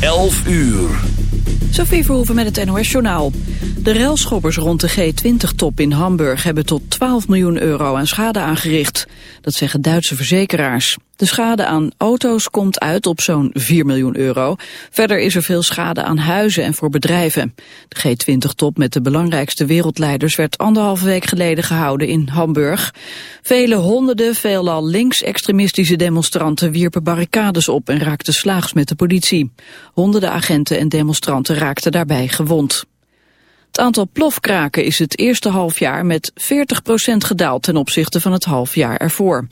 11 uur. Sophie Verhoeven met het NOS-journaal. De railschoppers rond de G20-top in Hamburg hebben tot 12 miljoen euro aan schade aangericht. Dat zeggen Duitse verzekeraars. De schade aan auto's komt uit op zo'n 4 miljoen euro. Verder is er veel schade aan huizen en voor bedrijven. De G20-top met de belangrijkste wereldleiders werd anderhalve week geleden gehouden in Hamburg. Vele honderden, veelal linksextremistische demonstranten wierpen barricades op en raakten slaags met de politie. Honderden agenten en demonstranten raakten daarbij gewond. Het aantal plofkraken is het eerste halfjaar met 40% gedaald ten opzichte van het halfjaar ervoor.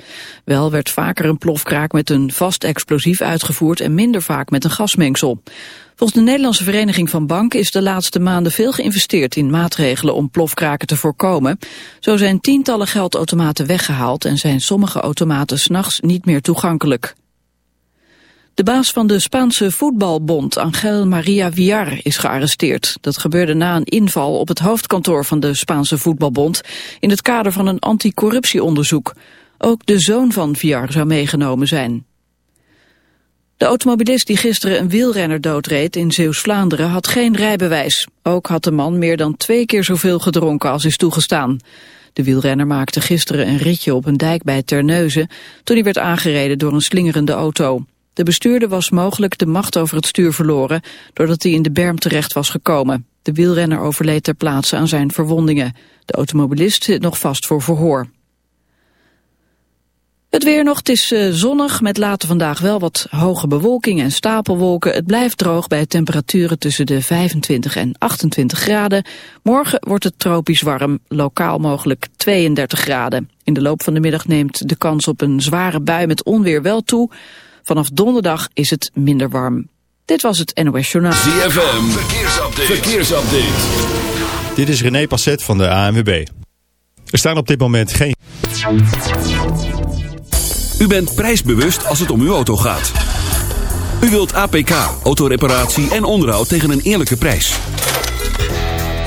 Wel werd vaker een plofkraak met een vast explosief uitgevoerd en minder vaak met een gasmengsel. Volgens de Nederlandse Vereniging van Banken is de laatste maanden veel geïnvesteerd in maatregelen om plofkraken te voorkomen. Zo zijn tientallen geldautomaten weggehaald en zijn sommige automaten s'nachts niet meer toegankelijk. De baas van de Spaanse voetbalbond, Angel Maria Villar, is gearresteerd. Dat gebeurde na een inval op het hoofdkantoor van de Spaanse voetbalbond... in het kader van een anticorruptieonderzoek. Ook de zoon van Villar zou meegenomen zijn. De automobilist die gisteren een wielrenner doodreed in Zeeuws-Vlaanderen had geen rijbewijs. Ook had de man meer dan twee keer zoveel gedronken als is toegestaan. De wielrenner maakte gisteren een ritje op een dijk bij Terneuzen... toen hij werd aangereden door een slingerende auto. De bestuurder was mogelijk de macht over het stuur verloren doordat hij in de berm terecht was gekomen. De wielrenner overleed ter plaatse aan zijn verwondingen. De automobilist zit nog vast voor verhoor. Het weer nog, het is uh, zonnig met later vandaag wel wat hoge bewolking en stapelwolken. Het blijft droog bij temperaturen tussen de 25 en 28 graden. Morgen wordt het tropisch warm, lokaal mogelijk 32 graden. In de loop van de middag neemt de kans op een zware bui met onweer wel toe. Vanaf donderdag is het minder warm. Dit was het NOS Journaal. ZFM, verkeersupdate. verkeersupdate. Dit is René Passet van de ANWB. Er staan op dit moment geen... U bent prijsbewust als het om uw auto gaat. U wilt APK, autoreparatie en onderhoud tegen een eerlijke prijs.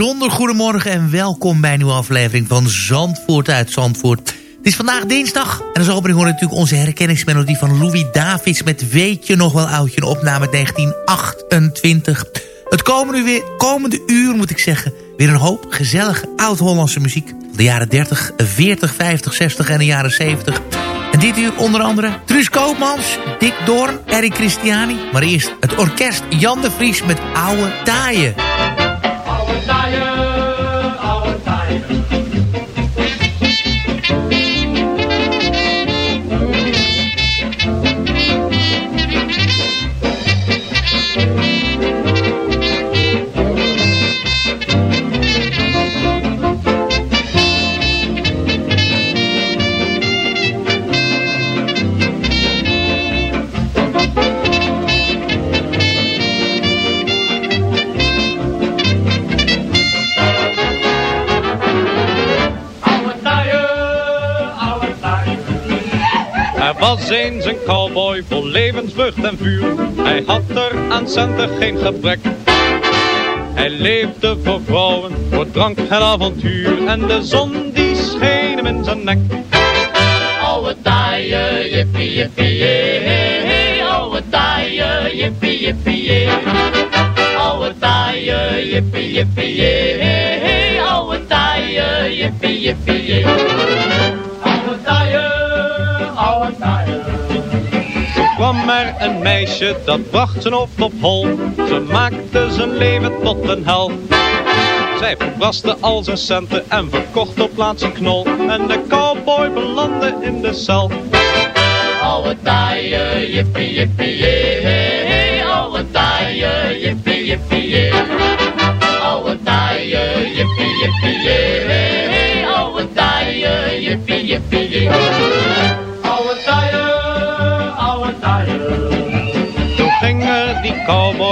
Bijzonder goedemorgen en welkom bij een nieuwe aflevering van Zandvoort uit Zandvoort. Het is vandaag dinsdag en als opening hoor natuurlijk onze herkenningsmelodie van Louis Davids met Weet je nog wel oudje, een opname uit 1928. Het komende, weer, komende uur moet ik zeggen, weer een hoop gezellige oud-Hollandse muziek. De jaren 30, 40, 50, 60 en de jaren 70. En dit uur onder andere Truus Koopmans, Dick Doorn, Eric Christiani. Maar eerst het orkest Jan de Vries met Oude Taaien. Was eens een cowboy vol levenslucht en vuur. Hij had er aan centen geen gebrek. Hij leefde voor vrouwen, voor drank en avontuur. En de zon die scheen hem in zijn nek. Oude taaien, jippie, jippie, jee. Oude taaien, jippie, jippie, jee. Oude taaien, jippie, jippie, jee. Oude taaien, jippie, jippie, jee. Er een meisje, dat bracht zijn hoofd op hol. Ze maakte zijn leven tot een hel. Zij verbraste al zijn centen en verkocht op plaats knol. En de cowboy belandde in de cel. Oude taaien, jippie, jippie, jee, hey, hey. Oude taaien, jippie, jippie, jee. Oude taaien, jippie, jippie, jee, hey, hey. Oude taaien, jippie, jippie, jee.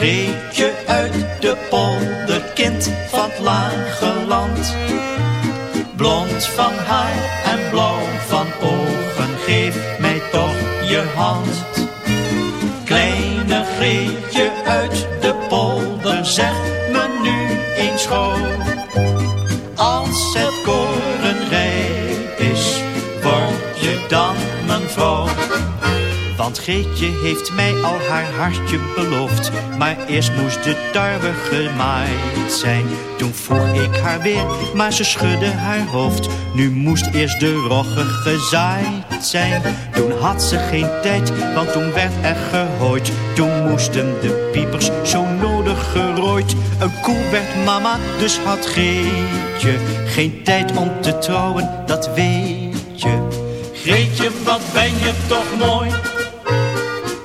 Greetje Want Geetje heeft mij al haar hartje beloofd. Maar eerst moest de tarwe gemaaid zijn. Toen vroeg ik haar weer, maar ze schudde haar hoofd. Nu moest eerst de rogge gezaaid zijn. Toen had ze geen tijd, want toen werd er gehooid. Toen moesten de piepers zo nodig gerooid. Een koe werd mama, dus had Geetje geen tijd om te trouwen, dat weet je. Greetje, wat ben je toch mooi?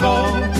Eens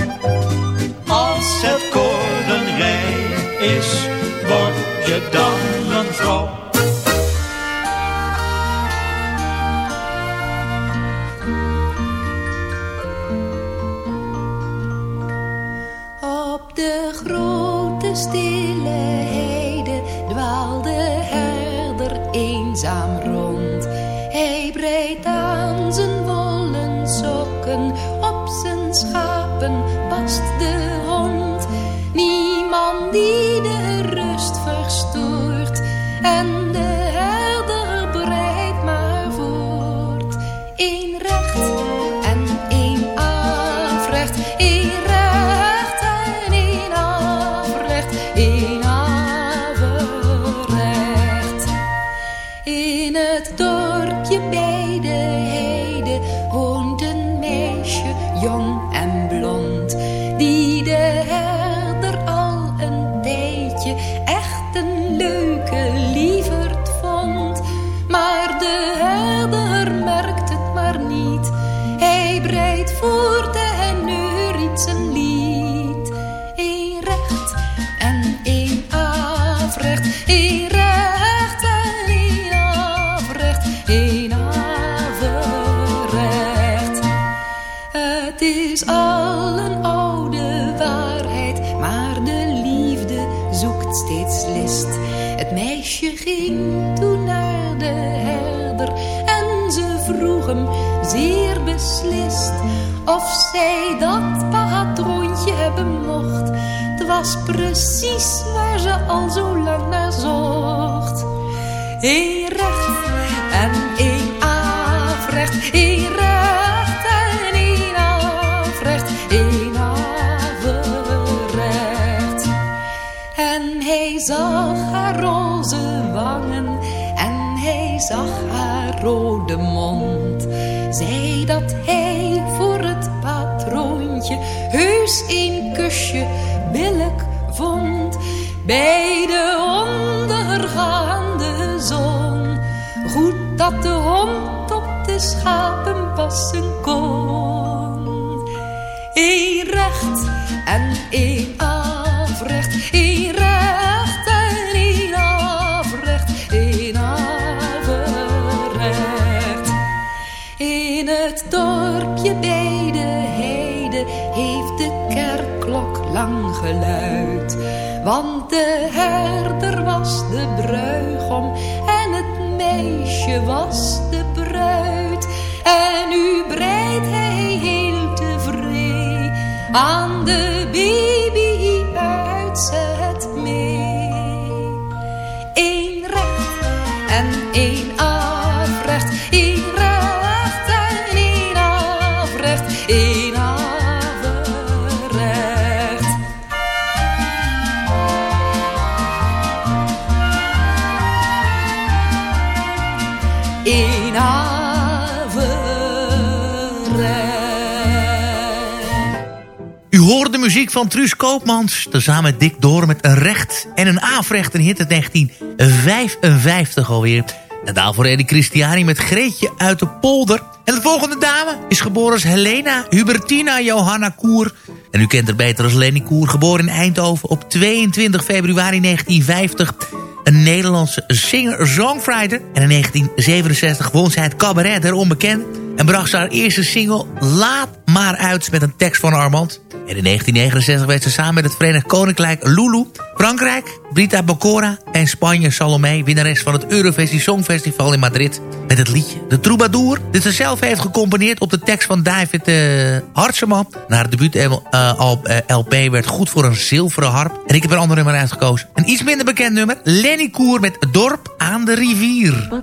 is al een oude waarheid, maar de liefde zoekt steeds list. Het meisje ging toen naar de herder en ze vroeg hem zeer beslist of zij dat patroontje hebben mocht. Het was precies waar ze al zo lang naar zocht. Eén recht en één afrecht, recht een kusje billig vond. Bij de ondergaande zon. Goed dat de hond op de schapen passen kon. Eén recht en één afrecht. Geluid. Want de herder was de bruigom en het meisje was de bruid. En nu breidt hij heel tevreden aan de baby Één averecht. U hoort de muziek van Truus Koopmans. Tezamen met Dick Door met een recht en een afrecht. Een hit uit 1955 alweer. En daarvoor Eddie Christiani met Greetje uit de polder. En de volgende dame is geboren als Helena Hubertina Johanna Koer. En u kent haar beter als Lenny Koer. Geboren in Eindhoven op 22 februari 1950 een Nederlandse singer-songwriter. En in 1967 won zij het cabaret der onbekend. En bracht ze haar eerste single Laat maar uit met een tekst van Armand. En in 1969 werd ze samen met het Verenigd Koninkrijk Lulu, Frankrijk, Brita Bocora en Spanje Salome, winnares van het Eurovisie Songfestival in Madrid. Met het liedje De Troubadour, dit ze zelf heeft gecomponeerd op de tekst van David uh, Hartseman. Na haar debuut uh, LP werd goed voor een zilveren harp. En ik heb een ander nummer uitgekozen. Een iets minder bekend nummer, Lenny Koer met Dorp aan de rivier.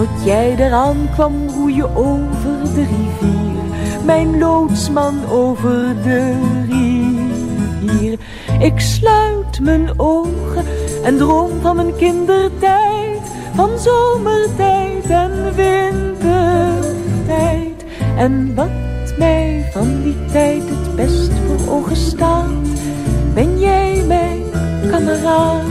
Tot jij eraan kwam roeien over de rivier. Mijn loodsman over de rivier. Ik sluit mijn ogen en droom van mijn kindertijd. Van zomertijd en wintertijd. En wat mij van die tijd het best voor ogen staat. Ben jij mijn kameraad?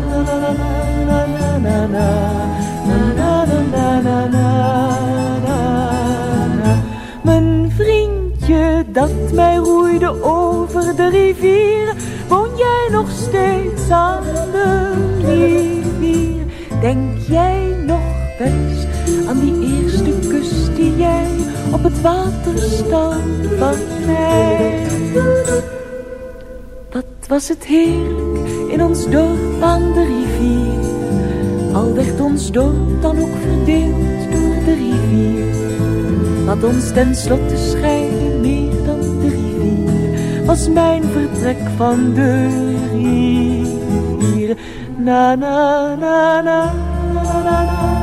Mijn vriendje dat mij roeide over de rivier, woon jij nog steeds aan de rivier? Denk jij nog best aan die eerste kus die jij op het water stand van mij? Wat was het heerlijk in ons dorp? Aan de rivier. Al werd ons dorp dan ook verdeeld door de rivier. Wat ons ten slotte scheidde meer dan was mijn vertrek van de rivier. Na na na na na na na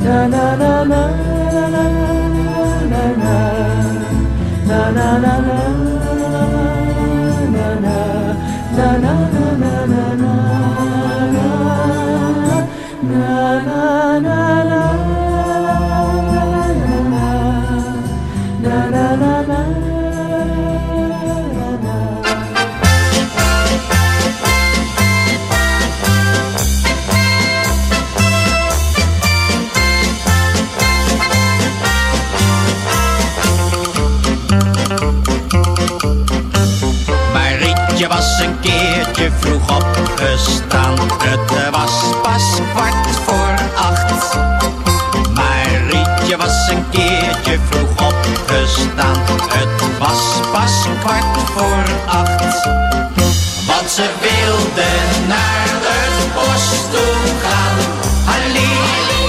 na na na na na na na na na na na na na vroeg opgestaan. Het was pas kwart voor acht. Marietje was een keertje vroeg opgestaan. Het was pas kwart voor acht. Want ze wilde naar het bos toe gaan.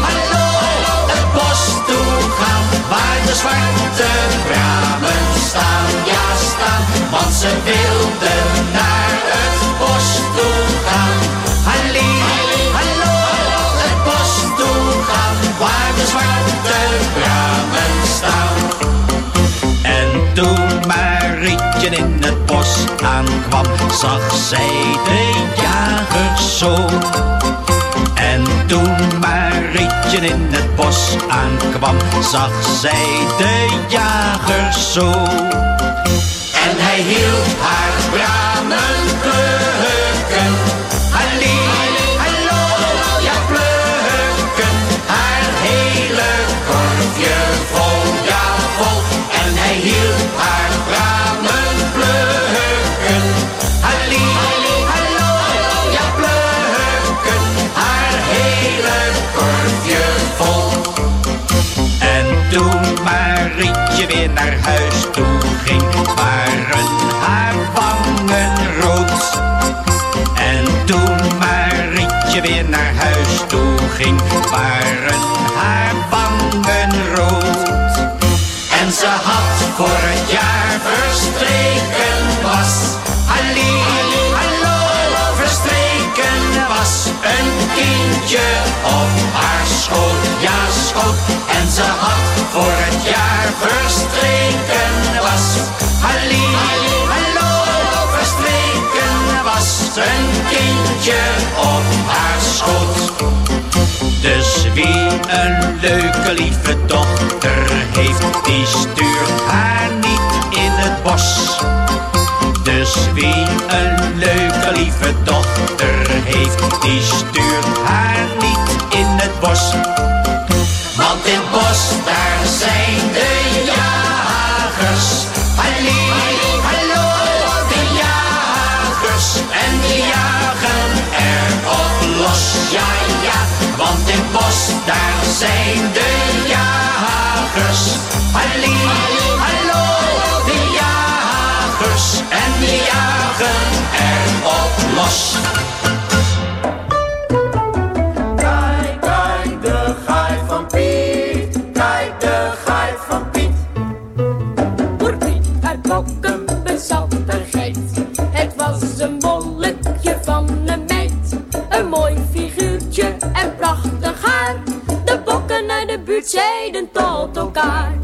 Hallo, het bos toe gaan. Waar de zwarte bramen staan, ja staan. Want ze wilde In het bos aankwam, zag zij de jagers zo. En toen Marietje in het bos aankwam, zag zij de jagers zo. En hij hield haar bramen naar huis toe ging, waren haar wangen rood. En toen Marietje weer naar huis toe ging, waren haar wangen rood. En ze had voor het jaar verstreken kindje op haar schoot, ja schoot. En ze had voor het jaar verstreken was. Halli, hallo, verstreken was. Een kindje op haar schoot. Dus wie een leuke lieve dochter heeft, die stuurt haar niet in het bos. Wie een leuke lieve dochter heeft, die stuurt haar niet in het bos. Want in het bos, daar zijn de jagers. Halli, hallo, de jagers. En die jagen erop los, ja, ja. Want in het bos, daar zijn de jagers. Halli, hallo, En die jagen erop los. Kijk, kijk, de gaai van Piet. Kijk, de gaai van Piet. Voor Piet uit Bokken bezat een geit. Het was een bolletje van een meid. Een mooi figuurtje en prachtig haar. De bokken uit de buurt zeiden tot elkaar.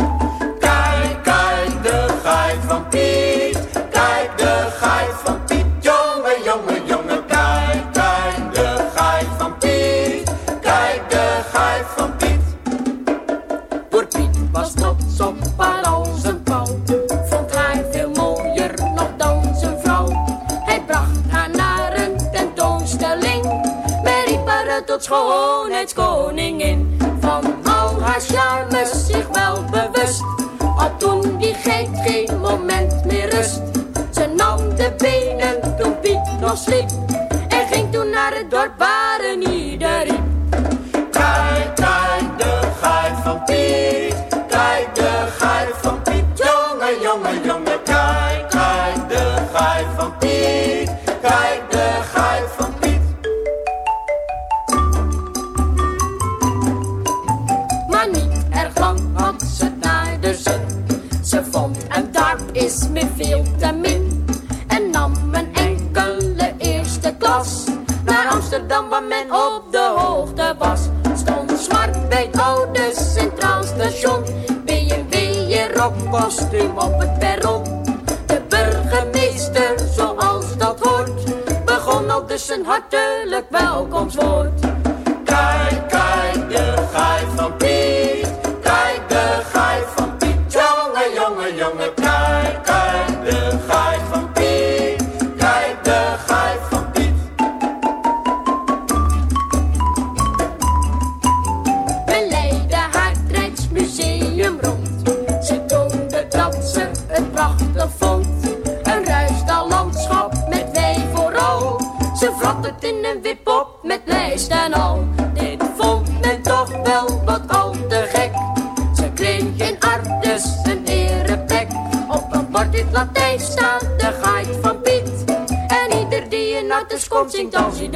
Tot schoonheidskoningin. Van al haar charmes zich wel bewust. Had toen die geit geen moment meer rust. Ze nam de benen toen Piet nog sliep. En ging toen naar het dorp waar dan wat men op de hoogte was. Stond smart bij het oude dus Centraal Station. BMW je rockkostuum op het perron. De burgemeester, zoals dat hoort, begon al dus een hartelijk welkomstwoord.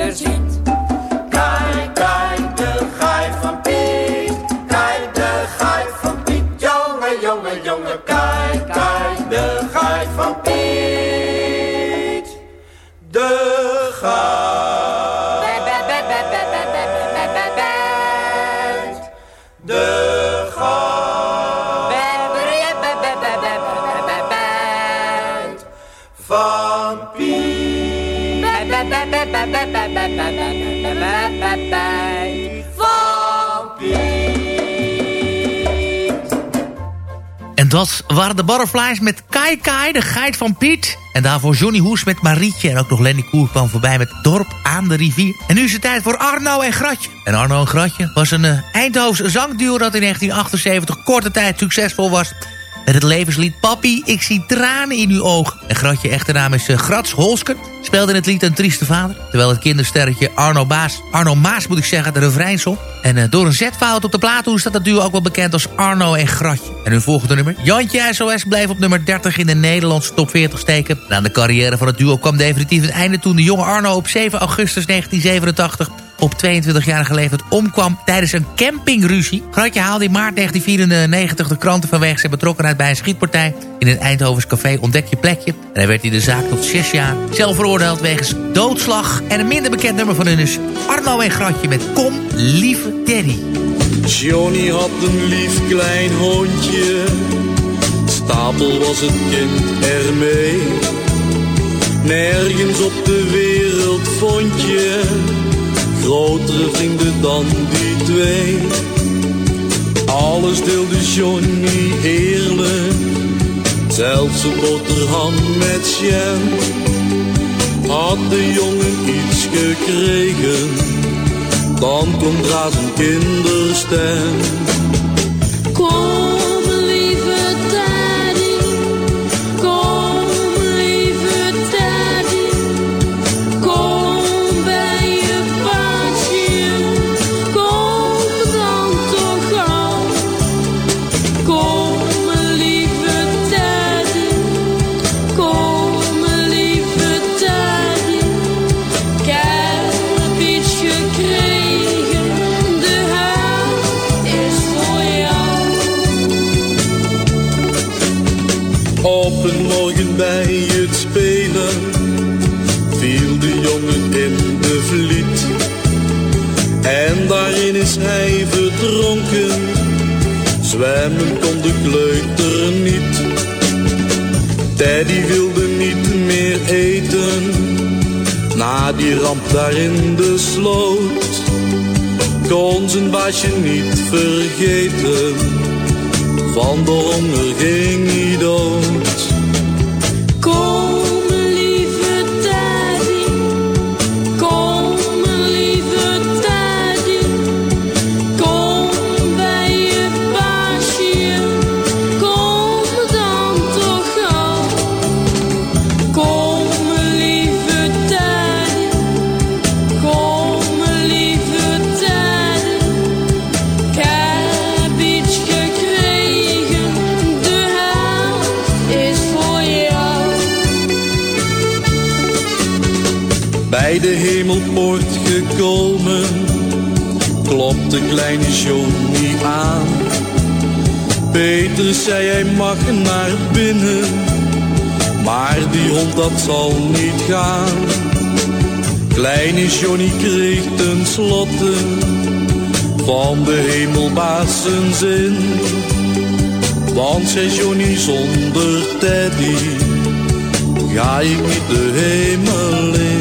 Kijk, kijk, de gaai van Piet. Kijk, de gaai van Piet. Jongen, jongen, jongen, kijk, kijk, de gaai van Piet. De. Dat waren de Butterflies met Kai Kai, de geit van Piet. En daarvoor Johnny Hoes met Marietje. En ook nog Lenny Koer kwam voorbij met Dorp aan de rivier. En nu is het tijd voor Arno en Gratje. En Arno en Gratje was een uh, Eindhovense zangduo dat in 1978 korte tijd succesvol was. Met het levenslied Papi, ik zie tranen in uw ogen. En Gratje echte naam is uh, Grats Holsken. Speelde in het lied Een Trieste Vader. Terwijl het kindersterretje Arno Baas, Arno Maas moet ik zeggen, de refrein zong. En uh, door een zetfout op de plaathoes staat het duo ook wel bekend als Arno en Gratje. En hun volgende nummer, Jantje SOS, bleef op nummer 30 in de Nederlandse top 40 steken. En aan de carrière van het duo kwam definitief het einde toen de jonge Arno op 7 augustus 1987 op 22-jarige leeftijd omkwam tijdens een campingruzie. Gratje haalde in maart 1994 de kranten vanwege zijn betrokkenheid bij een schietpartij. In een Eindhovens café ontdek je plekje. En hij werd in de zaak tot 6 jaar zelf veroordeeld wegens doodslag. En een minder bekend nummer van hun is Arno en Gratje met Kom, lieve Teddy. Johnny had een lief klein hondje. Stapel was het kind ermee. Nergens op de wereld vond je grotere vrienden dan die twee. Alles deelde Johnny eerlijk, zelfs een boterham met jam. Had de jongen iets gekregen, dan komt daar zijn kinderstem. Teddy wilde niet meer eten, na die ramp daar in de sloot. Kon zijn baasje niet vergeten, van de honger ging hij dood. Kleine Johnny aan. Peter zei hij mag naar binnen, maar die hond dat zal niet gaan. Kleine Johnny kreeg ten slotte van de hemelbaas zijn zin. Want zei Johnny zonder Teddy ga ik niet de hemel in.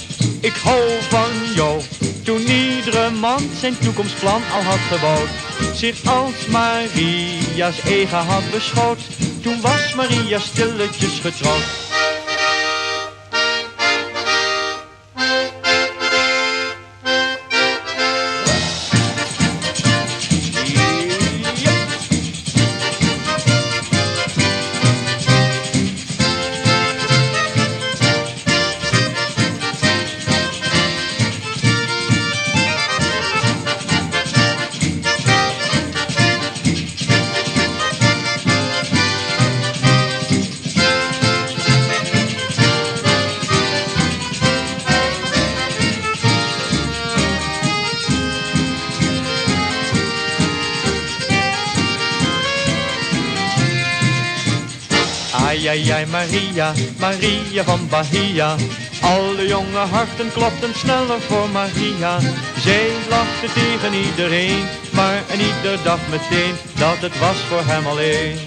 ik hou van jou. Toen iedere man zijn toekomstplan al had gebouwd, zich als Maria's eigen had beschouwd, toen was Maria stilletjes getrouwd. Ai, ai, Maria, Maria van Bahia. Alle jonge harten klopten sneller voor Maria. Zij lachte tegen iedereen, maar en ieder dacht meteen dat het was voor hem alleen.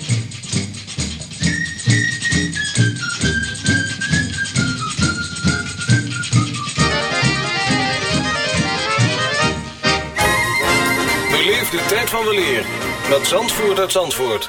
Beleef de tijd van weleer met Zandvoort uit Zandvoort.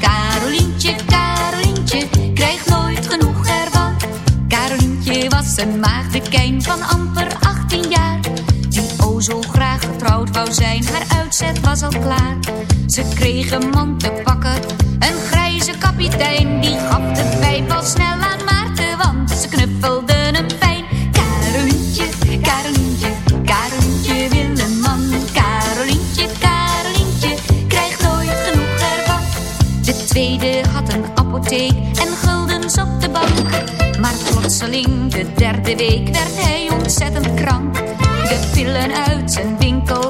Carolientje, Carolientje, nooit genoeg ervan. Carolientje was een maagdekijn van amper 18 jaar. Die o zo graag getrouwd wou zijn, haar uitzet was al klaar. Ze kreeg een man te pakken, een grijze kapitein. Die gaf de pijp al snel de derde week, werd hij ontzettend krank. De pillen uit zijn winkel,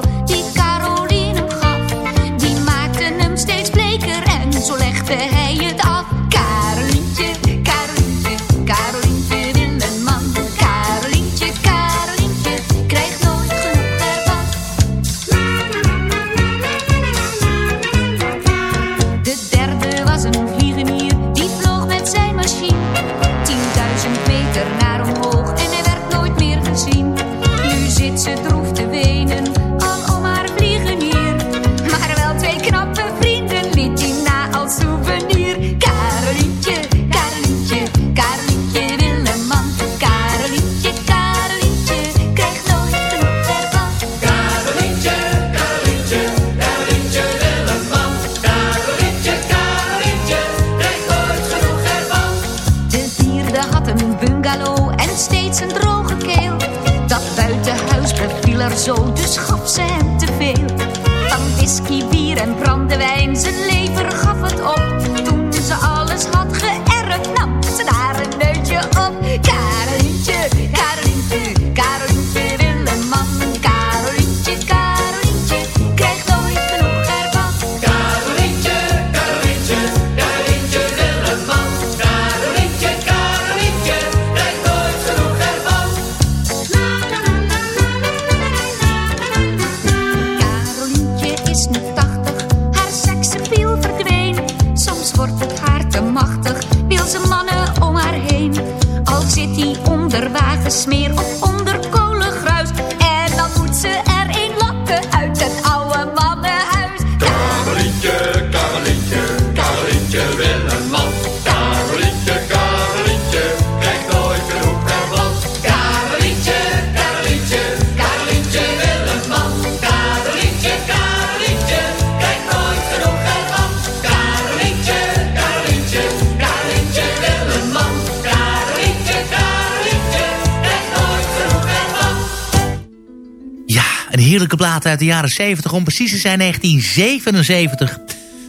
de jaren 70, om precies te zijn 1977.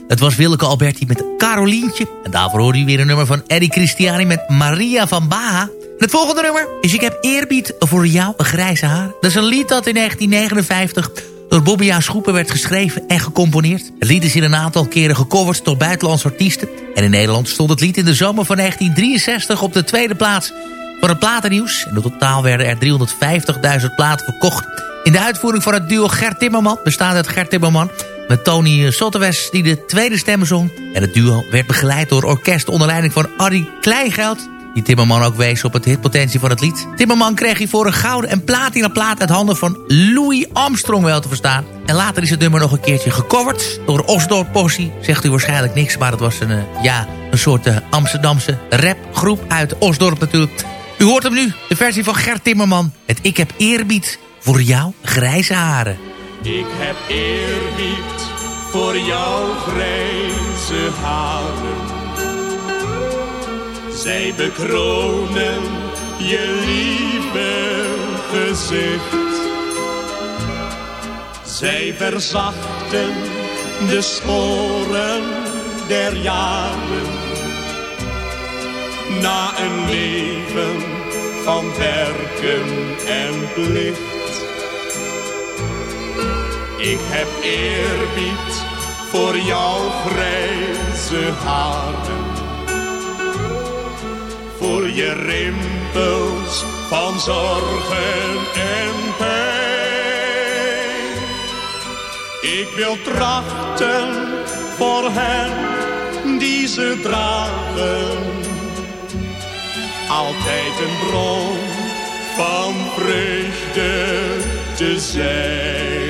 Het was Willeke Alberti met Carolientje. En daarvoor hoorde u weer een nummer van Eddie Christiani met Maria van Baha. Het volgende nummer is Ik heb eerbied voor jou, een grijze haar. Dat is een lied dat in 1959 door Bobby A. Schoepen werd geschreven en gecomponeerd. Het lied is in een aantal keren gecoverd door buitenlandse artiesten. En in Nederland stond het lied in de zomer van 1963 op de tweede plaats van het platennieuws. En in totaal werden er 350.000 platen verkocht. In de uitvoering van het duo Gert Timmerman, bestaande uit Gert Timmerman... met Tony Sottewes die de tweede stem zong. En het duo werd begeleid door orkest onder leiding van Arie Kleingeld... die Timmerman ook wees op het hitpotentie van het lied. Timmerman kreeg hiervoor een gouden en platina plaat uit handen van Louis Armstrong wel te verstaan. En later is het nummer nog een keertje gecoverd door Osdorp Possie. Zegt u waarschijnlijk niks, maar het was een, eh, ja, een soort eh, Amsterdamse rapgroep uit Osdorp natuurlijk... U hoort hem nu, de versie van Gert Timmerman. Het Ik heb eerbied voor jou, grijze haren. Ik heb eerbied voor jouw grijze haren. Zij bekronen je lieve gezicht. Zij verzachten de sporen der jaren. Na een leven van werken en plicht. Ik heb eerbied voor jouw grijze haren. Voor je rimpels van zorgen en pijn. Ik wil trachten voor hen die ze dragen. Altijd een bron van vreugde te zijn.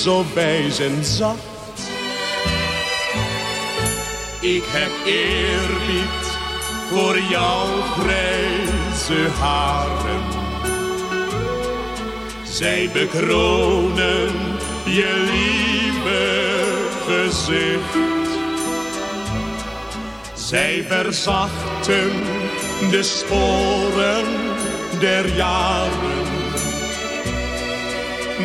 zo wijs en zacht. Ik heb eerbied voor jouw grijze haren. Zij bekronen je lieve gezicht. Zij verzachten de sporen der jaren.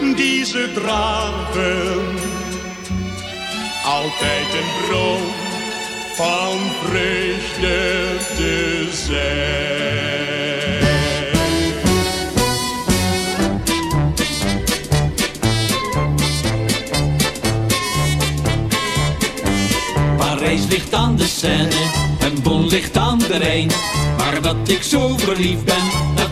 die ze dragen. Altijd een bron van vreugde te zijn. Parijs ligt aan de Seine en Bon ligt aan de Rijn. Maar dat ik zo verliefd ben,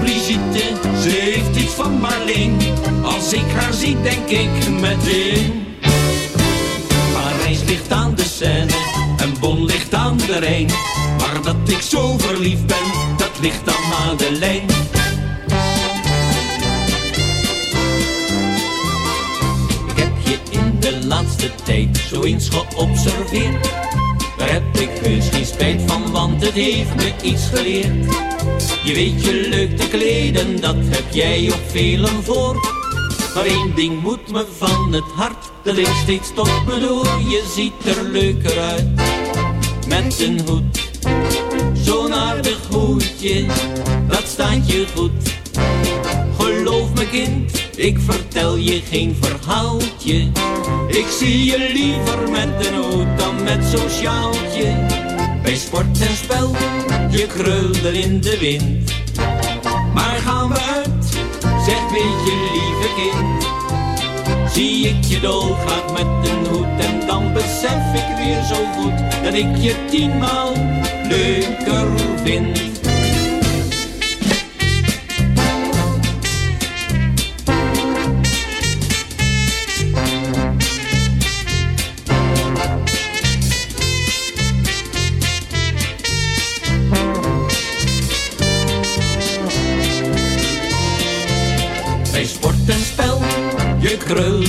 Brigitte, ze heeft iets van Marleen. Als ik haar zie, denk ik meteen. Parijs ligt aan de Seine en Bon ligt aan de Rijn. Maar dat ik zo verliefd ben, dat ligt aan Madeleine. Ik heb je in de laatste tijd zo eens geobserveerd. Daar heb ik heus geen spijt van, want het heeft me iets geleerd. Je weet je leuk te kleden, dat heb jij op velen voor. Maar één ding moet me van het hart, dat ik steeds tot me door. Je ziet er leuker uit, met een hoed. Zo'n aardig hoedje, dat staat je goed. Geloof me kind, ik vertel je geen verhaaltje. Ik zie je liever met een hoed dan met zo'n sjaaltje. Bij sport en spel, je krulde in de wind. Maar gaan we uit, zeg weet je lieve kind. Zie ik je dolgraag met een hoed en dan besef ik weer zo goed dat ik je tienmaal leuker vind.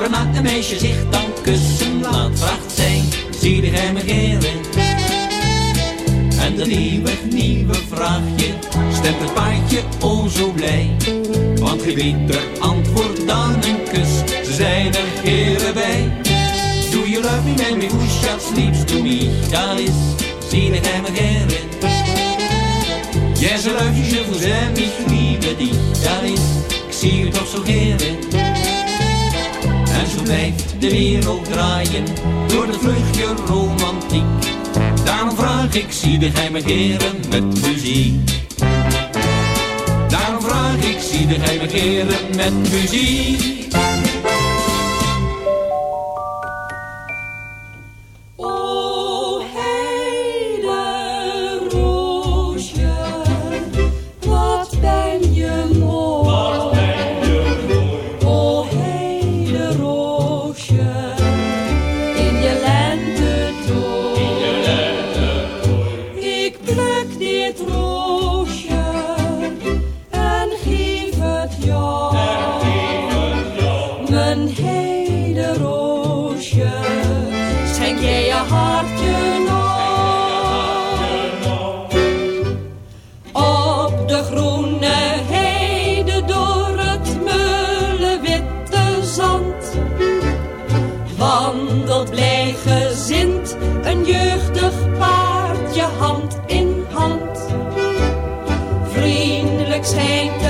heren? Voor een meisje zich dan kussen laat, vraagt zij, zie hij me heren? En dat nieuwe, nieuwe vraagje stemt het paardje o zo blij. Want geen beter antwoord dan een kus, ze zijn er heren bij. Do you love me, man, me who shall sleeps to me? Dat is, zie hij me heren? Yes, I love you, je vous aime, ich liebe dich. Dat is, ik zie u toch zo heren. Zo blijft de wereld draaien door het vluchtje romantiek. Daarom vraag ik, zie de geheime heren met muziek. Daarom vraag ik, zie de geheime heren met muziek. legs hang.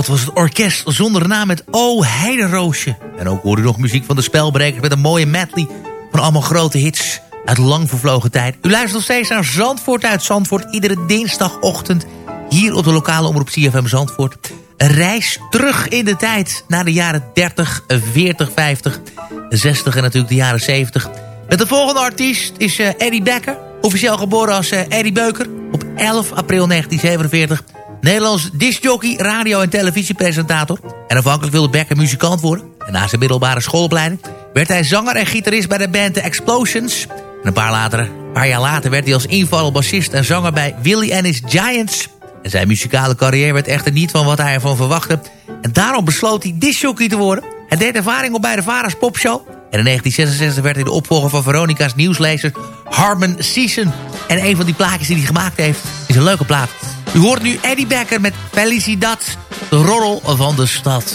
Dat was het orkest zonder naam met O Heideroosje. En ook hoorde nog muziek van de spelbrekers met een mooie medley... van allemaal grote hits uit lang vervlogen tijd. U luistert nog steeds naar Zandvoort uit Zandvoort... iedere dinsdagochtend hier op de lokale omroep CFM Zandvoort. Een reis terug in de tijd naar de jaren 30, 40, 50, 60 en natuurlijk de jaren 70... Met de volgende artiest is eh, Eddie Becker. Officieel geboren als eh, Eddie Beuker op 11 april 1947. Nederlands discjockey, radio- en televisiepresentator. En afhankelijk wilde Becker muzikant worden. En na zijn middelbare schoolopleiding werd hij zanger en gitarist bij de band The Explosions. En een paar, later, paar jaar later werd hij als invaller bassist en zanger bij Willie and His Giants. En zijn muzikale carrière werd echter niet van wat hij ervan verwachtte. En daarom besloot hij discjockey te worden. Hij deed ervaring op bij de Vara's Popshow. En in 1966 werd hij de opvolger van Veronica's nieuwslezer Harmon Season. En een van die plaatjes die hij gemaakt heeft is een leuke plaat. U hoort nu Eddie Becker met Felicidad de rorrel van de stad.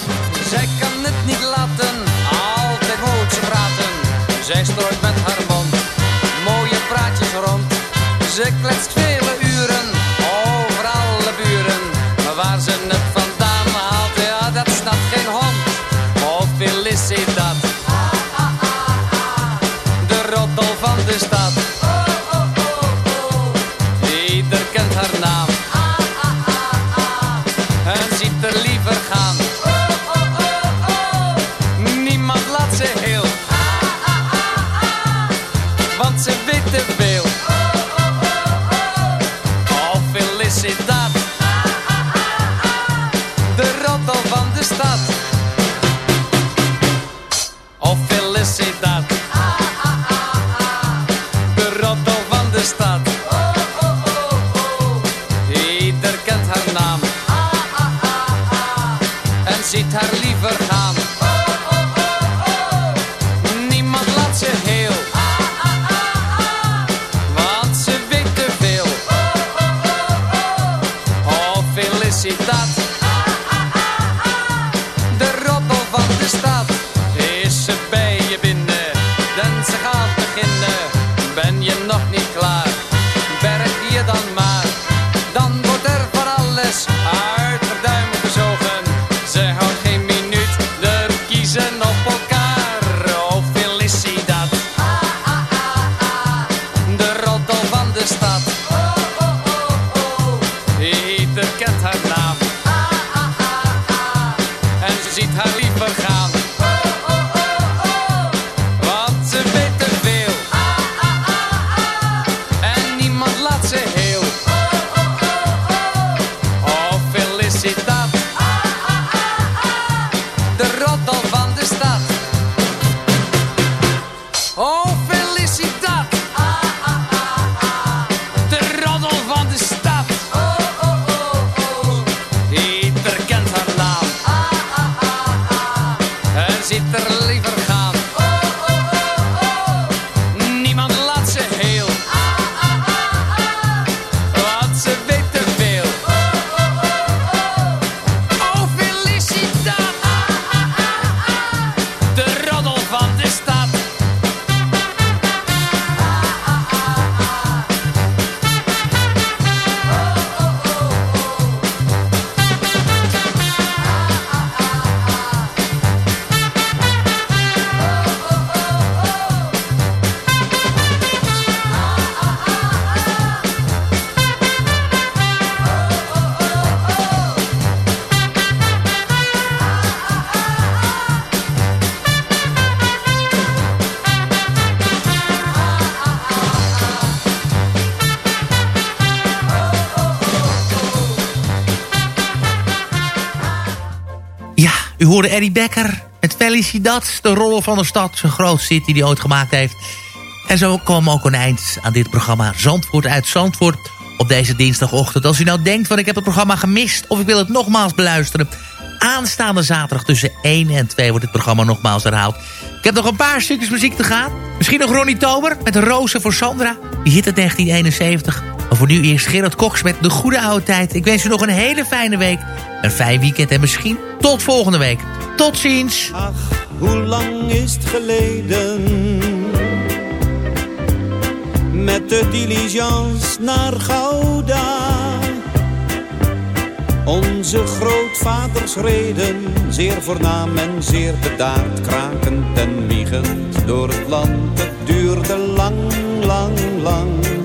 Zij kan het niet laten, altijd moet ze praten. Zij strooit met haar mond mooie praatjes rond. Ze kletst hoorde Eddie Becker met Felicidad, de rol van de stad. Zijn grootste city die ooit gemaakt heeft. En zo kwam ook een eind aan dit programma Zandvoort uit Zandvoort op deze dinsdagochtend. Als u nou denkt van ik heb het programma gemist of ik wil het nogmaals beluisteren... aanstaande zaterdag tussen 1 en 2 wordt dit programma nogmaals herhaald. Ik heb nog een paar stukjes muziek te gaan. Misschien nog Ronnie Tober met Rozen voor Sandra. Die hit het 1971. Maar voor nu eerst Gerard Koks met De Goede Oude. Ik wens u nog een hele fijne week. Een fijn weekend en misschien tot volgende week. Tot ziens. Hoe lang is het geleden? Met de diligence naar Gouda. Onze grootvaders reden, zeer voornaam en zeer bedaard, krakend en wiegend door het land. Het duurde lang, lang, lang.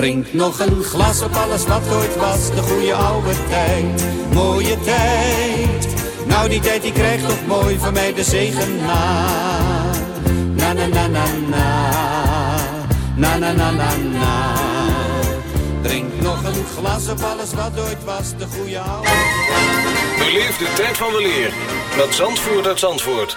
Drink nog een glas op alles wat ooit was, de goede oude tijd. Mooie tijd. Nou die tijd die krijgt toch mooi van mij de zegen na. Na na na na na. Na na na na na. Drink nog een glas op alles wat ooit was, de goede oude Beleef de tijd van weleer met Zandvoort uit Zandvoort.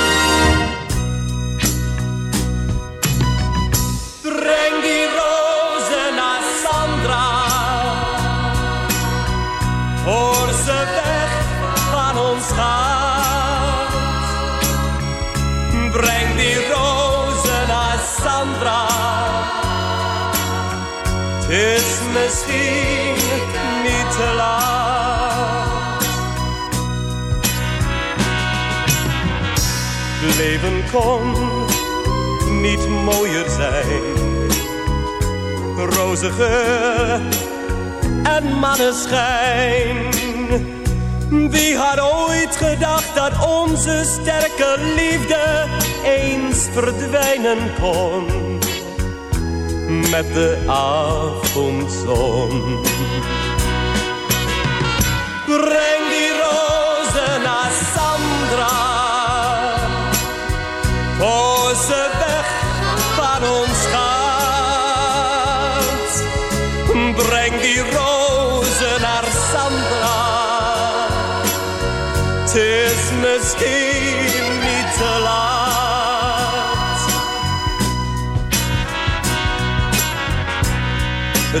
Misschien niet te laat. Leven kon niet mooier zijn. Roze geur en maneschijn. Wie had ooit gedacht dat onze sterke liefde eens verdwijnen kon met de avondzon?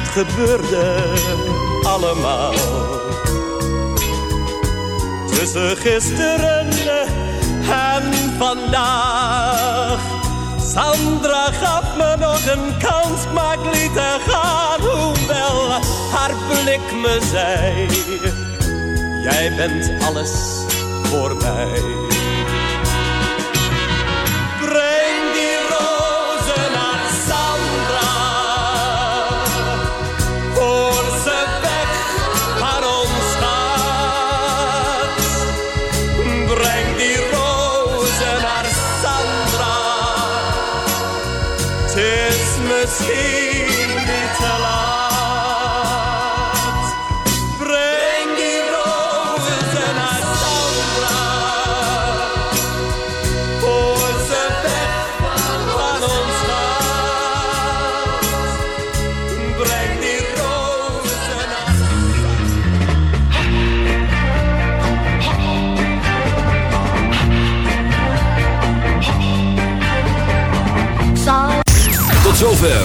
Het gebeurde allemaal tussen gisteren en vandaag. Sandra gaf me nog een kans, maar ik liet haar gaan. Hoewel haar blik me zei, jij bent alles voor mij.